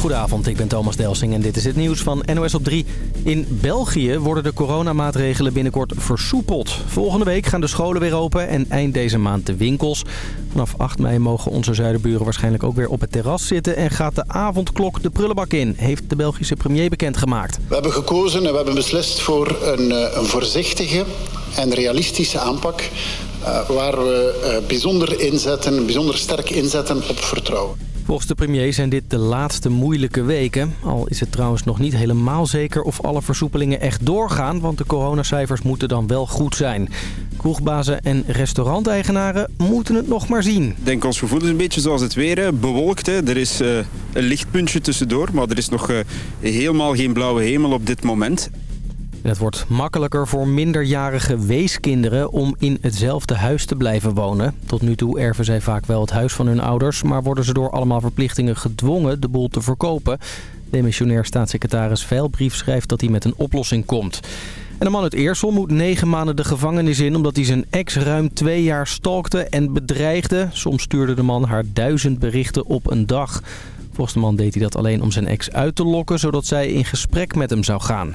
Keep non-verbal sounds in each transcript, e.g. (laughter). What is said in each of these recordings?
Goedenavond, ik ben Thomas Delsing en dit is het nieuws van NOS op 3. In België worden de coronamaatregelen binnenkort versoepeld. Volgende week gaan de scholen weer open en eind deze maand de winkels. Vanaf 8 mei mogen onze zuidenburen waarschijnlijk ook weer op het terras zitten... en gaat de avondklok de prullenbak in, heeft de Belgische premier bekendgemaakt. We hebben gekozen en we hebben beslist voor een, eh, een voorzichtige en realistische aanpak... Uh, waar we uh, bijzonder inzetten, bijzonder sterk inzetten op vertrouwen. Volgens de premier zijn dit de laatste moeilijke weken. Al is het trouwens nog niet helemaal zeker of alle versoepelingen echt doorgaan... want de coronacijfers moeten dan wel goed zijn. Kroegbazen en restauranteigenaren moeten het nog maar zien. Ik denk ons gevoel is een beetje zoals het weer. Bewolkt, hè. er is uh, een lichtpuntje tussendoor... maar er is nog uh, helemaal geen blauwe hemel op dit moment. Het wordt makkelijker voor minderjarige weeskinderen om in hetzelfde huis te blijven wonen. Tot nu toe erven zij vaak wel het huis van hun ouders... maar worden ze door allemaal verplichtingen gedwongen de boel te verkopen. Demissionair staatssecretaris Veilbrief schrijft dat hij met een oplossing komt. En de man uit Eersel moet negen maanden de gevangenis in... omdat hij zijn ex ruim twee jaar stalkte en bedreigde. Soms stuurde de man haar duizend berichten op een dag. Volgens de man deed hij dat alleen om zijn ex uit te lokken... zodat zij in gesprek met hem zou gaan.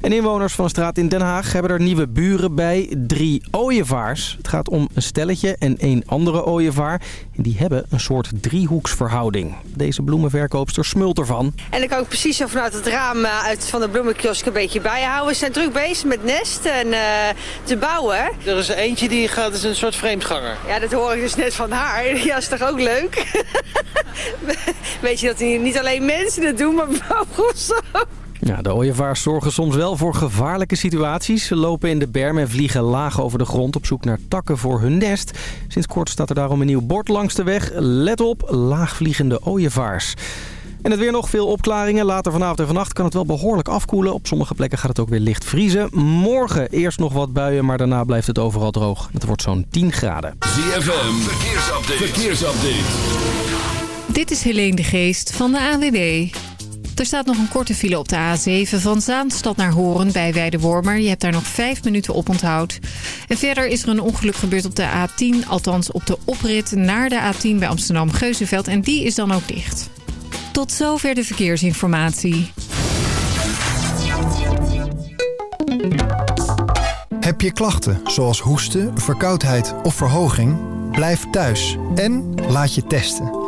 En inwoners van een straat in Den Haag hebben er nieuwe buren bij. Drie ooievaars. Het gaat om een stelletje en één andere ooievaar. En die hebben een soort driehoeksverhouding. Deze bloemenverkoopster smult ervan. En dan kan ik precies zo vanuit het raam eh, uit van de bloemenkiosk een beetje bijhouden. We zijn druk bezig met nest en uh, te bouwen. Er is eentje die gaat, is een soort vreemdganger. Ja, dat hoor ik dus net van haar. (laughs) Ja, is toch ook leuk? (laughs) Weet je dat niet alleen mensen het doen, maar (laughs) vogels ook. Ja, de ooievaars zorgen soms wel voor gevaarlijke situaties. Ze lopen in de berm en vliegen laag over de grond op zoek naar takken voor hun nest. Sinds kort staat er daarom een nieuw bord langs de weg. Let op, laagvliegende ooievaars. En het weer nog veel opklaringen. Later vanavond en vannacht kan het wel behoorlijk afkoelen. Op sommige plekken gaat het ook weer licht vriezen. Morgen eerst nog wat buien, maar daarna blijft het overal droog. Het wordt zo'n 10 graden. ZFM, verkeersupdate. verkeersupdate. Dit is Helene de Geest van de AWB. Er staat nog een korte file op de A7 van Zaanstad naar Horen bij Weidewormer. Je hebt daar nog vijf minuten op onthoud. En verder is er een ongeluk gebeurd op de A10, althans op de oprit naar de A10 bij Amsterdam-Geuzenveld. En die is dan ook dicht. Tot zover de verkeersinformatie. Heb je klachten zoals hoesten, verkoudheid of verhoging? Blijf thuis en laat je testen.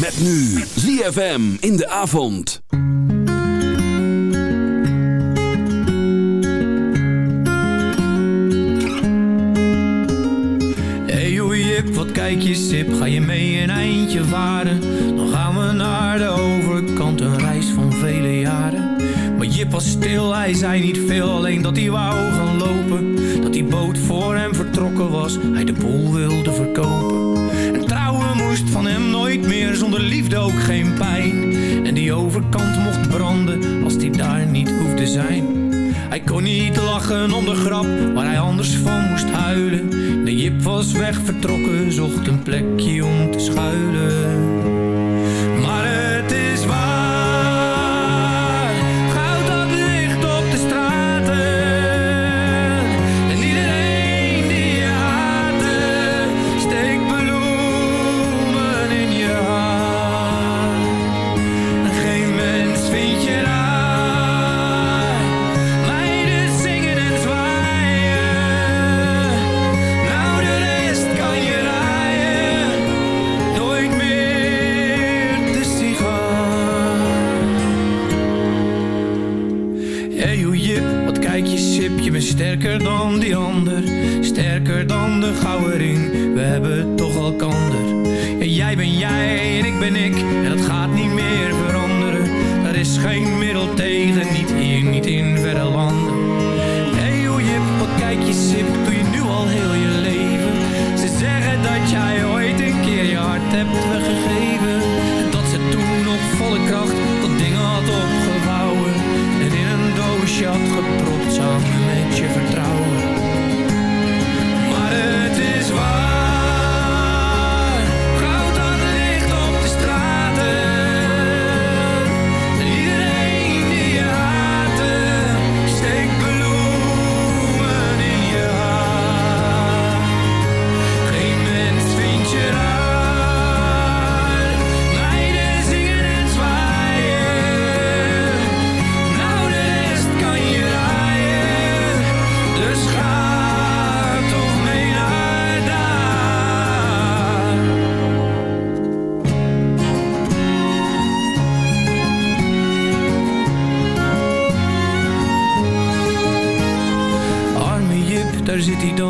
Met nu ZFM in de avond. Hey hoe Jip, wat kijk je sip, ga je mee een eindje varen? Dan gaan we naar de overkant, een reis van vele jaren. Maar Jip was stil, hij zei niet veel, alleen dat hij wou gaan lopen. Dat die boot voor hem vertrokken was, hij de boel wilde verkopen. Ook geen pijn. En die overkant mocht branden, als die daar niet hoefde zijn. Hij kon niet lachen om de grap, waar hij anders van moest huilen. De Jip was weg vertrokken, zocht een plekje om te schuilen. Ben zit hij dan.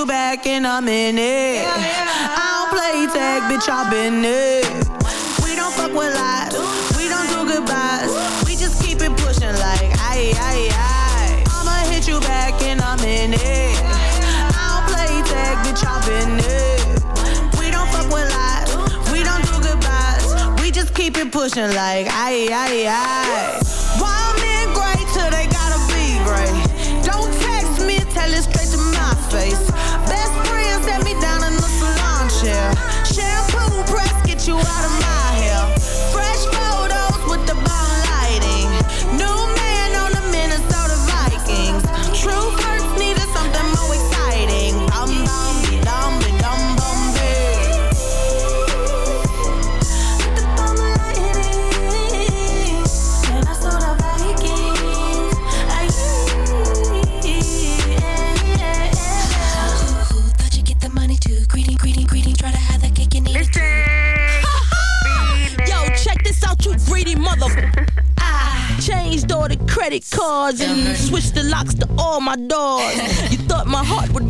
You back in a minute. I don't play tag, bitch, I've been it. We don't fuck with lies. We don't do goodbyes. We just keep it pushing like aye aye aye. I'ma hit you back in a minute. I don't play tag, bitch, I've been it. We don't fuck with lies. We don't do goodbyes. We just keep it pushing like aye aye aye. Wild men great till they gotta be great. Don't text me, tell it straight to my face. Cards and switched the locks to all my doors. You thought my heart would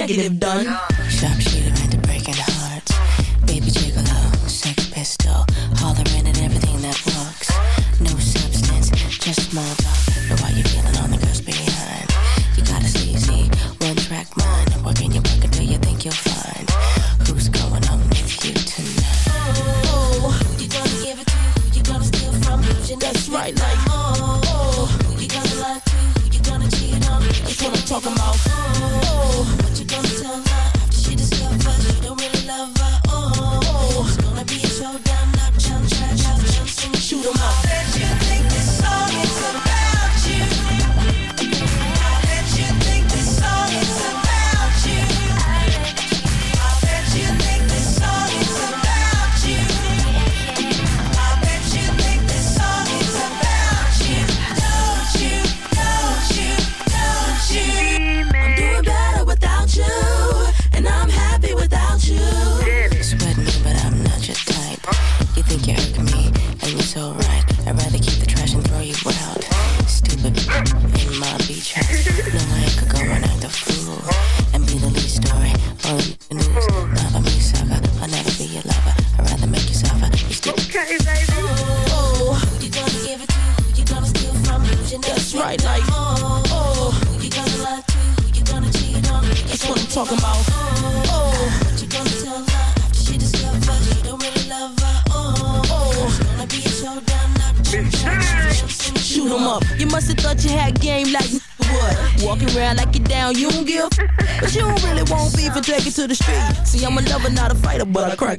negative done. Sharpshooter into breaking hearts. Baby gigolo, sex pistol. Hollering at everything that walks. No substance, just small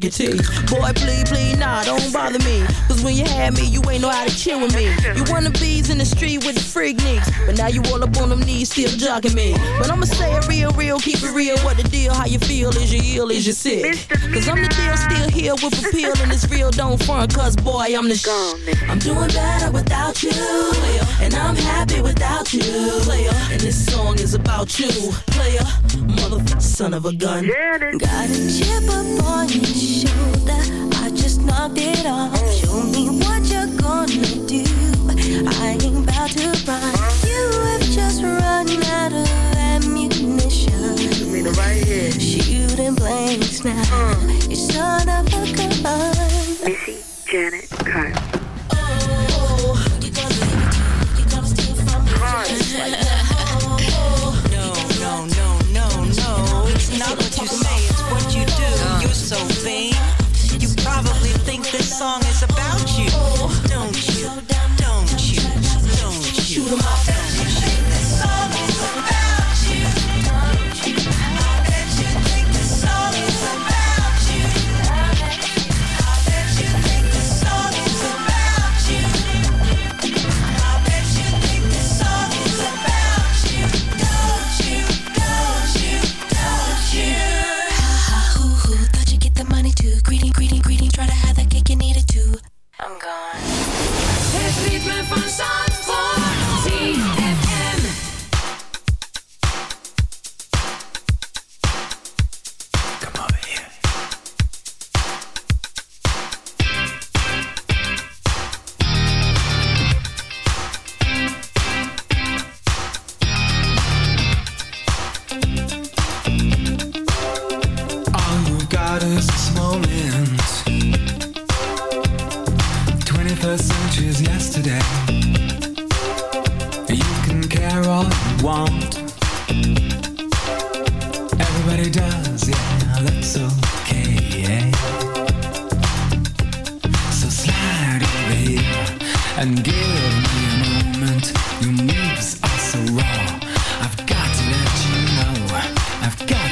your teeth. Boy, please, please, nah, don't bother me. Cause when you had me, you ain't know how to chill with me. You wanna bees in the street with the freak nicks. But now you all up on them knees, still jogging me. But I'ma say it real, real, keep it real. What the deal? How you feel? Is you ill? Is you sick? Cause I'm the deal, still here with appeal. And it's real, don't front. Cause boy, I'm the sh- I'm doing better without you. And I'm happy without you. And this song is about you. Player, son of a gun. Got a chip up on your shoulder. I just knocked it off.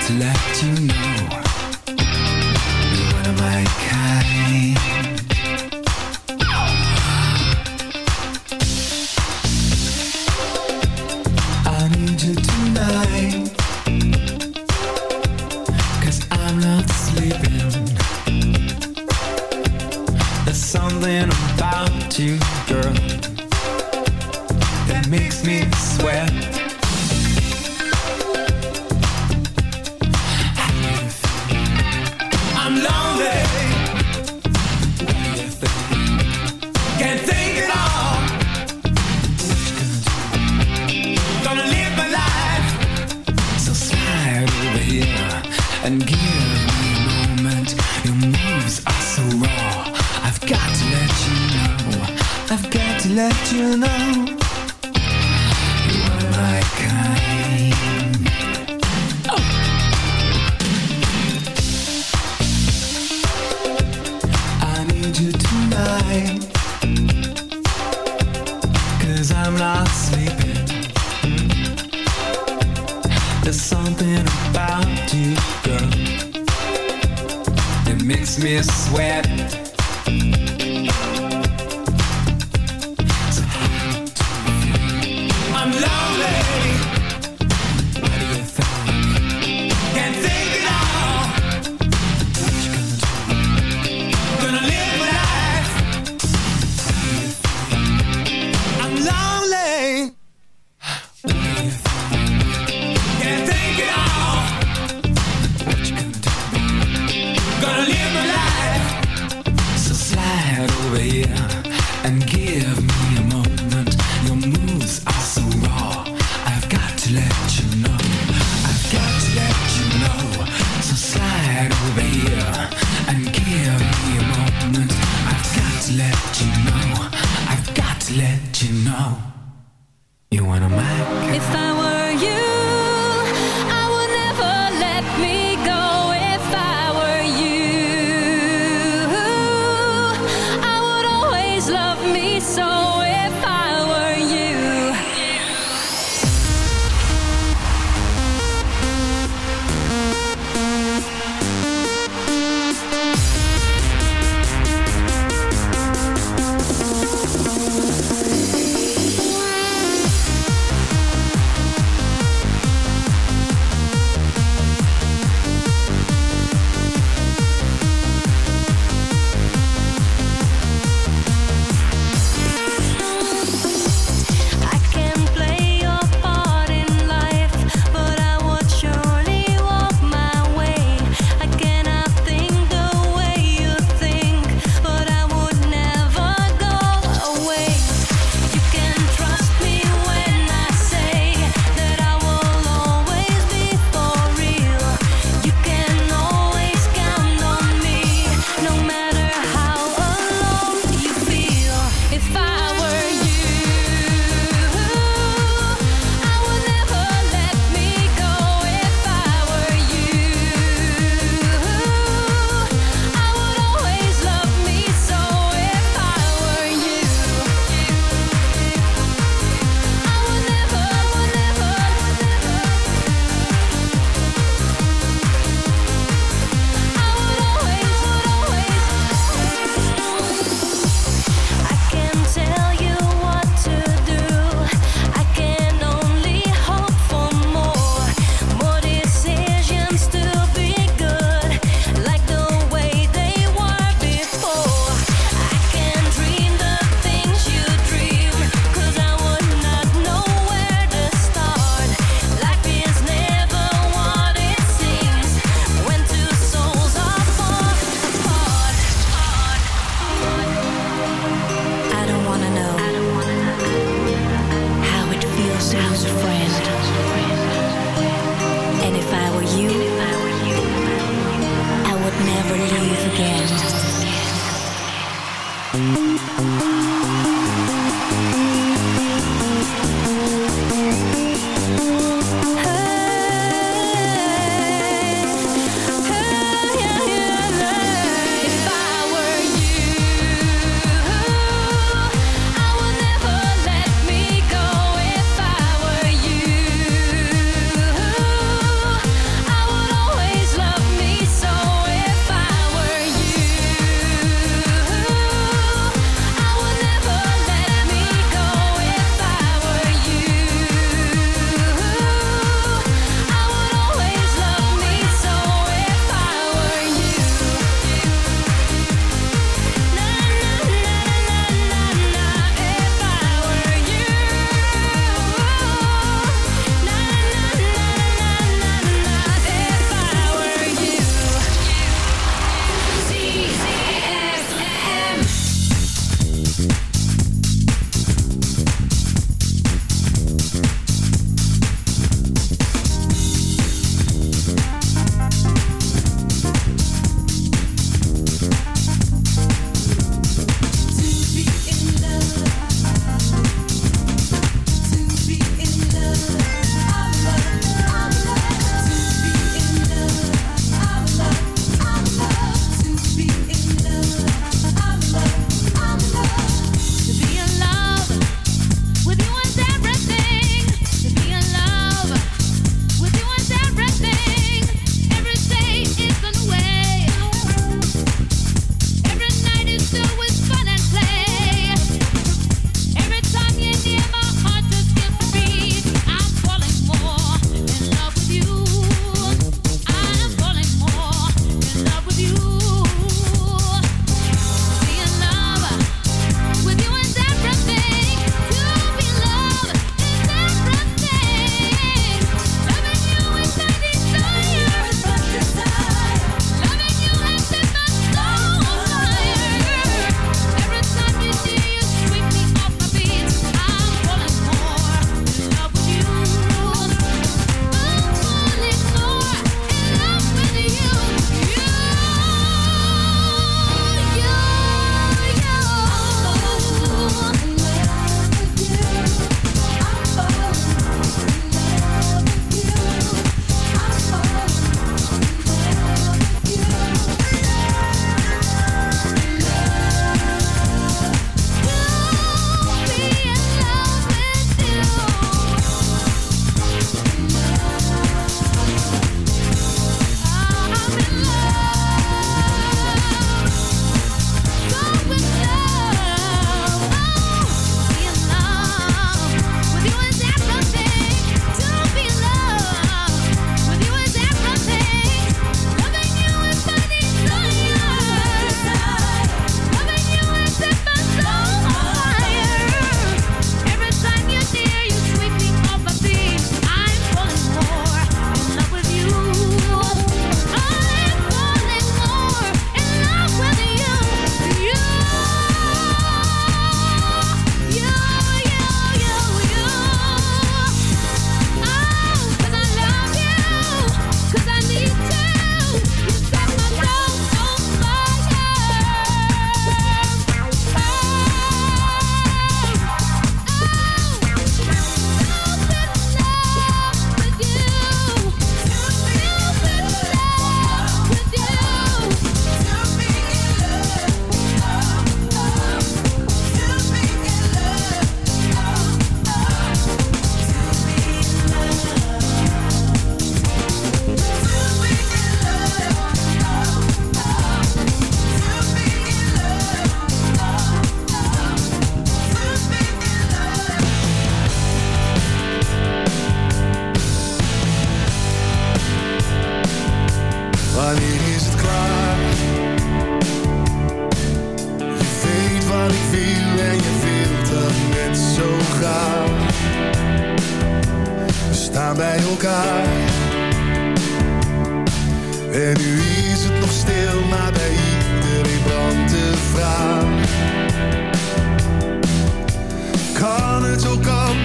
Let you know.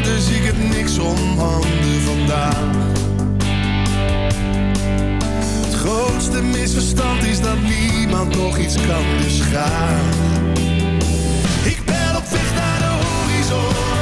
dus ik heb niks om handen vandaag. Het grootste misverstand is dat niemand nog iets kan, dus beschaan. Ik ben op weg naar de horizon.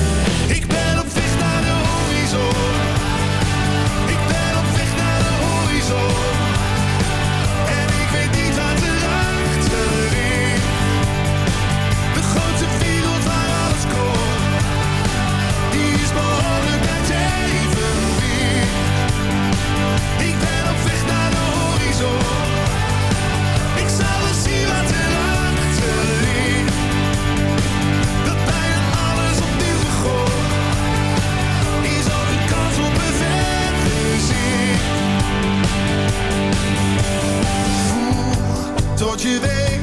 Ik zal eens zien wat er achterliep. Dat bijna alles opnieuw gegooid is. Altijd kans op een vet te zien. Tot je weet.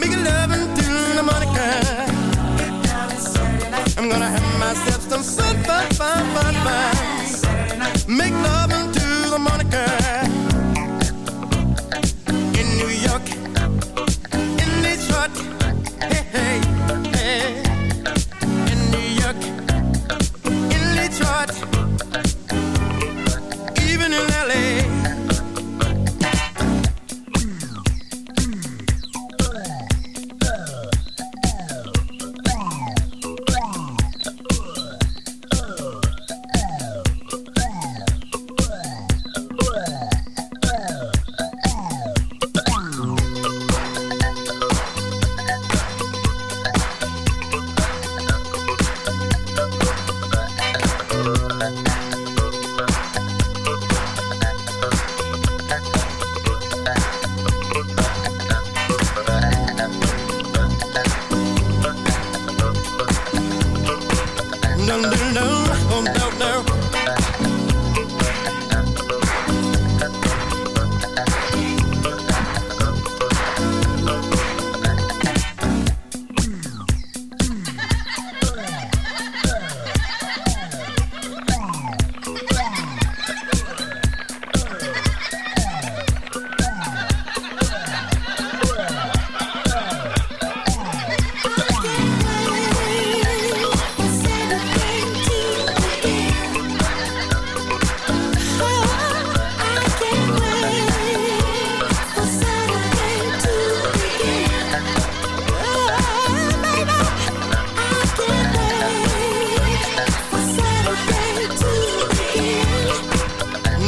make it love.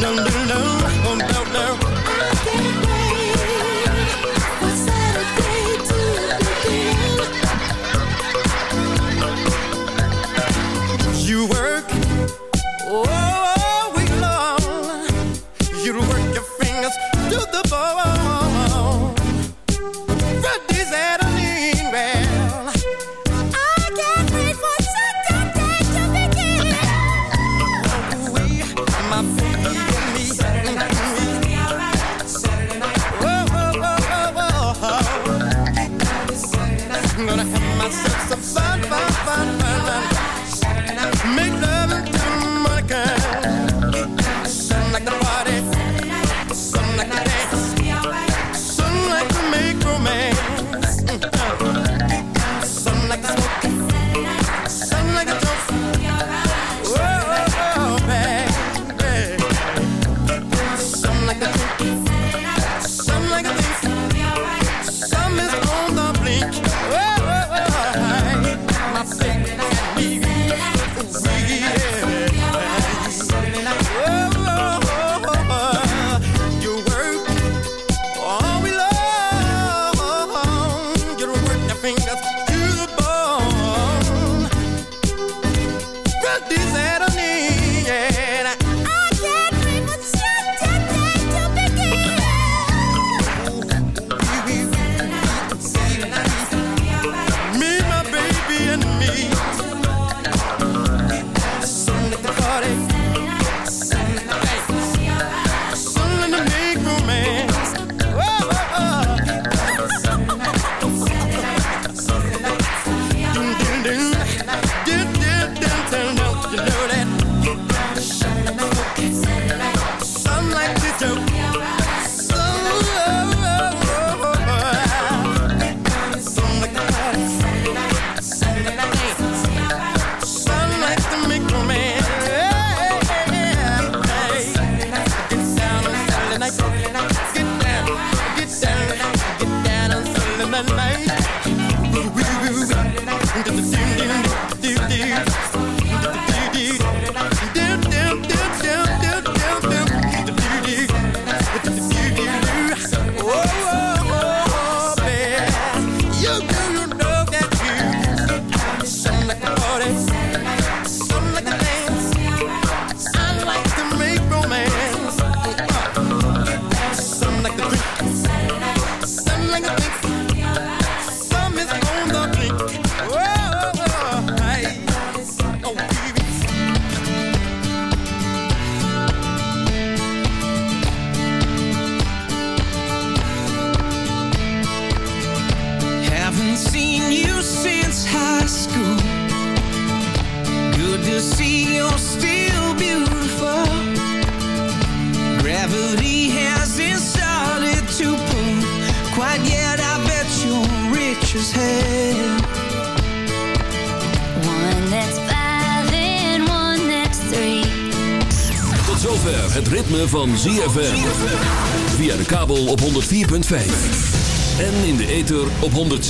dum dum dum.